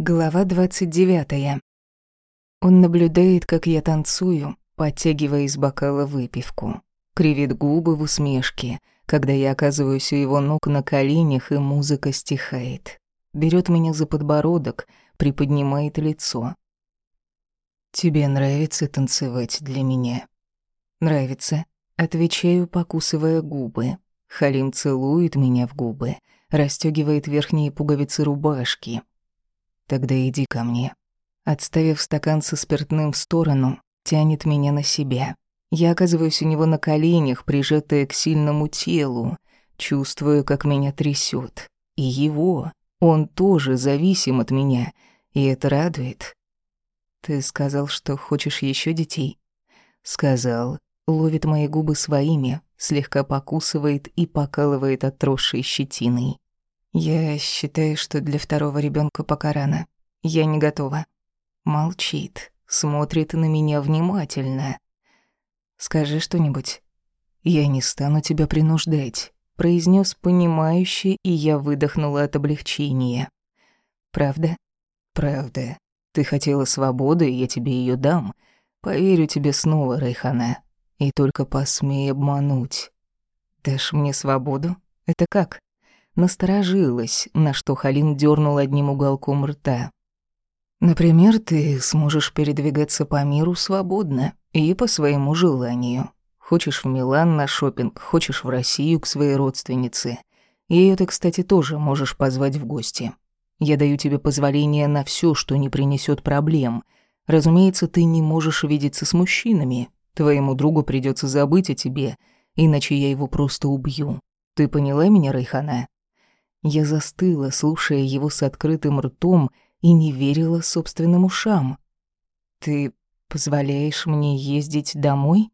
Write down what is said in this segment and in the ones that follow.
Глава 29. Он наблюдает, как я танцую, подтягивая из бокала выпивку. Кривит губы в усмешке, когда я оказываюсь у его ног на коленях, и музыка стихает. Берет меня за подбородок, приподнимает лицо. «Тебе нравится танцевать для меня?» «Нравится», — отвечаю, покусывая губы. Халим целует меня в губы, расстёгивает верхние пуговицы рубашки, Тогда иди ко мне. Отставив стакан со спиртным в сторону, тянет меня на себя. Я оказываюсь у него на коленях, прижатая к сильному телу, чувствую, как меня трясет. И его, он тоже зависим от меня, и это радует. Ты сказал, что хочешь еще детей? Сказал, ловит мои губы своими, слегка покусывает и покалывает отросшей щетиной. Я считаю, что для второго ребенка пока рано. Я не готова. Молчит, смотрит на меня внимательно. Скажи что-нибудь. Я не стану тебя принуждать, произнес понимающе, и я выдохнула от облегчения. Правда? Правда. Ты хотела свободы, и я тебе ее дам. Поверю тебе снова, Райхана. И только посмей обмануть. Дашь мне свободу? Это как? Насторожилась, на что Халин дернул одним уголком рта. «Например, ты сможешь передвигаться по миру свободно и по своему желанию. Хочешь в Милан на шопинг, хочешь в Россию к своей родственнице. Её ты, кстати, тоже можешь позвать в гости. Я даю тебе позволение на все, что не принесет проблем. Разумеется, ты не можешь видеться с мужчинами. Твоему другу придется забыть о тебе, иначе я его просто убью. Ты поняла меня, Райхана?» Я застыла, слушая его с открытым ртом, и не верила собственным ушам. «Ты позволяешь мне ездить домой?»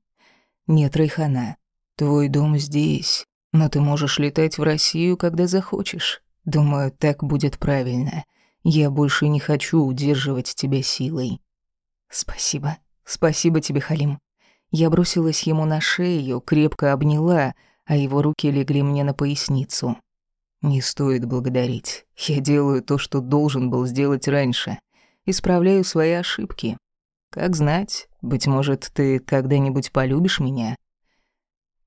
«Нет, Райхана, твой дом здесь, но ты можешь летать в Россию, когда захочешь. Думаю, так будет правильно. Я больше не хочу удерживать тебя силой». «Спасибо. Спасибо тебе, Халим». Я бросилась ему на шею, крепко обняла, а его руки легли мне на поясницу. Не стоит благодарить. Я делаю то, что должен был сделать раньше. Исправляю свои ошибки. Как знать, быть может, ты когда-нибудь полюбишь меня?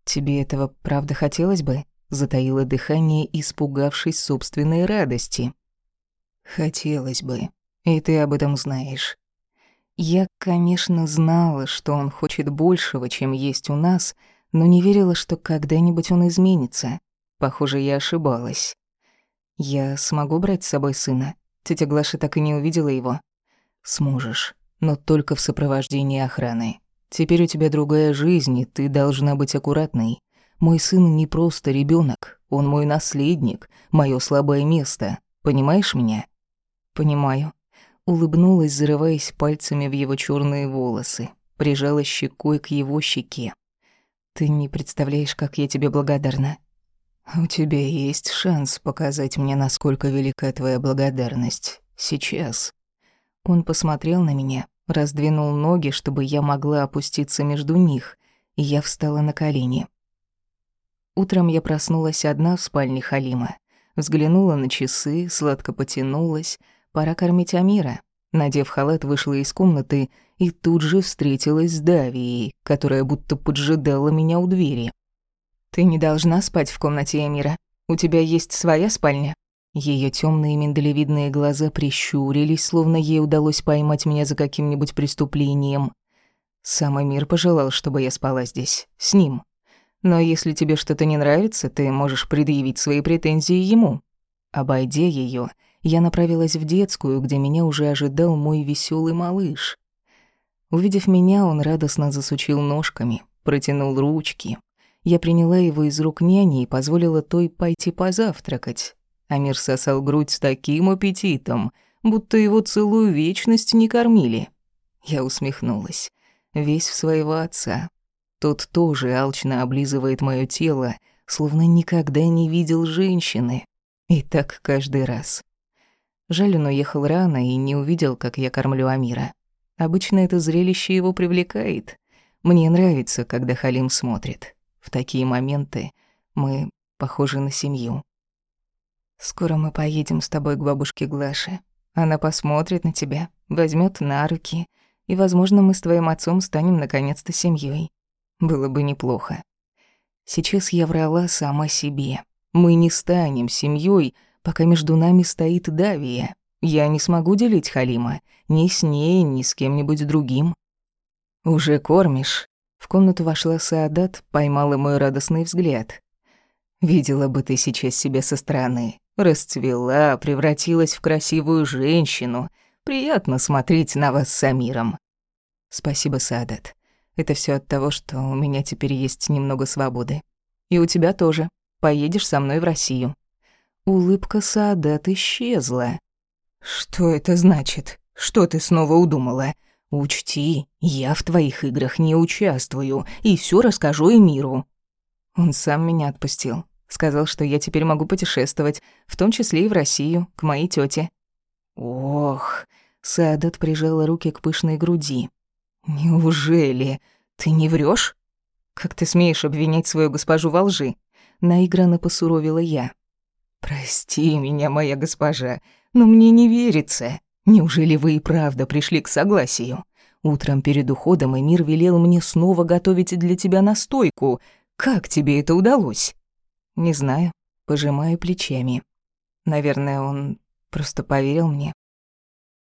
Тебе этого правда хотелось бы? Затаила дыхание, испугавшись собственной радости. Хотелось бы. И ты об этом знаешь. Я, конечно, знала, что он хочет большего, чем есть у нас, но не верила, что когда-нибудь он изменится. Похоже, я ошибалась. Я смогу брать с собой сына? Тетя Глаша так и не увидела его. Сможешь, но только в сопровождении охраны. Теперь у тебя другая жизнь, и ты должна быть аккуратной. Мой сын не просто ребенок, он мой наследник, мое слабое место. Понимаешь меня? Понимаю. Улыбнулась, зарываясь пальцами в его черные волосы, прижала щекой к его щеке. Ты не представляешь, как я тебе благодарна. «У тебя есть шанс показать мне, насколько велика твоя благодарность. Сейчас». Он посмотрел на меня, раздвинул ноги, чтобы я могла опуститься между них, и я встала на колени. Утром я проснулась одна в спальне Халима. Взглянула на часы, сладко потянулась. Пора кормить Амира. Надев халат, вышла из комнаты и тут же встретилась с Давией, которая будто поджидала меня у двери. Ты не должна спать в комнате Эмира. У тебя есть своя спальня. Ее темные миндалевидные глаза прищурились, словно ей удалось поймать меня за каким-нибудь преступлением. Сам Эмир пожелал, чтобы я спала здесь, с ним. Но если тебе что-то не нравится, ты можешь предъявить свои претензии ему. Обойдя ее, я направилась в детскую, где меня уже ожидал мой веселый малыш. Увидев меня, он радостно засучил ножками, протянул ручки, я приняла его из рук няни и позволила той пойти позавтракать. Амир сосал грудь с таким аппетитом, будто его целую вечность не кормили. Я усмехнулась. Весь в своего отца. Тот тоже алчно облизывает моё тело, словно никогда не видел женщины. И так каждый раз. Жаль, он уехал рано и не увидел, как я кормлю Амира. Обычно это зрелище его привлекает. Мне нравится, когда Халим смотрит. В такие моменты мы похожи на семью. Скоро мы поедем с тобой к бабушке Глаше. Она посмотрит на тебя, возьмет на руки, и, возможно, мы с твоим отцом станем наконец-то семьей. Было бы неплохо. Сейчас я врала сама себе. Мы не станем семьей, пока между нами стоит Давия. Я не смогу делить Халима ни с ней, ни с кем-нибудь другим. Уже кормишь? В комнату вошла Саадат, поймала мой радостный взгляд. Видела бы ты сейчас себя со стороны. Расцвела, превратилась в красивую женщину. Приятно смотреть на вас с Амиром. Спасибо, Саадат. Это все от того, что у меня теперь есть немного свободы. И у тебя тоже. Поедешь со мной в Россию. Улыбка Саадат исчезла. Что это значит? Что ты снова удумала? Учти, я в твоих играх не участвую и все расскажу Эмиру. Он сам меня отпустил. Сказал, что я теперь могу путешествовать, в том числе и в Россию, к моей тете. Ох, Саадат прижала руки к пышной груди. «Неужели? Ты не врешь? Как ты смеешь обвинять свою госпожу во лжи?» Наигранно посуровила я. «Прости меня, моя госпожа, но мне не верится. Неужели вы и правда пришли к согласию? Утром перед уходом Эмир велел мне снова готовить для тебя настойку. Как тебе это удалось?» «Не знаю», пожимаю плечами. Наверное, он просто поверил мне.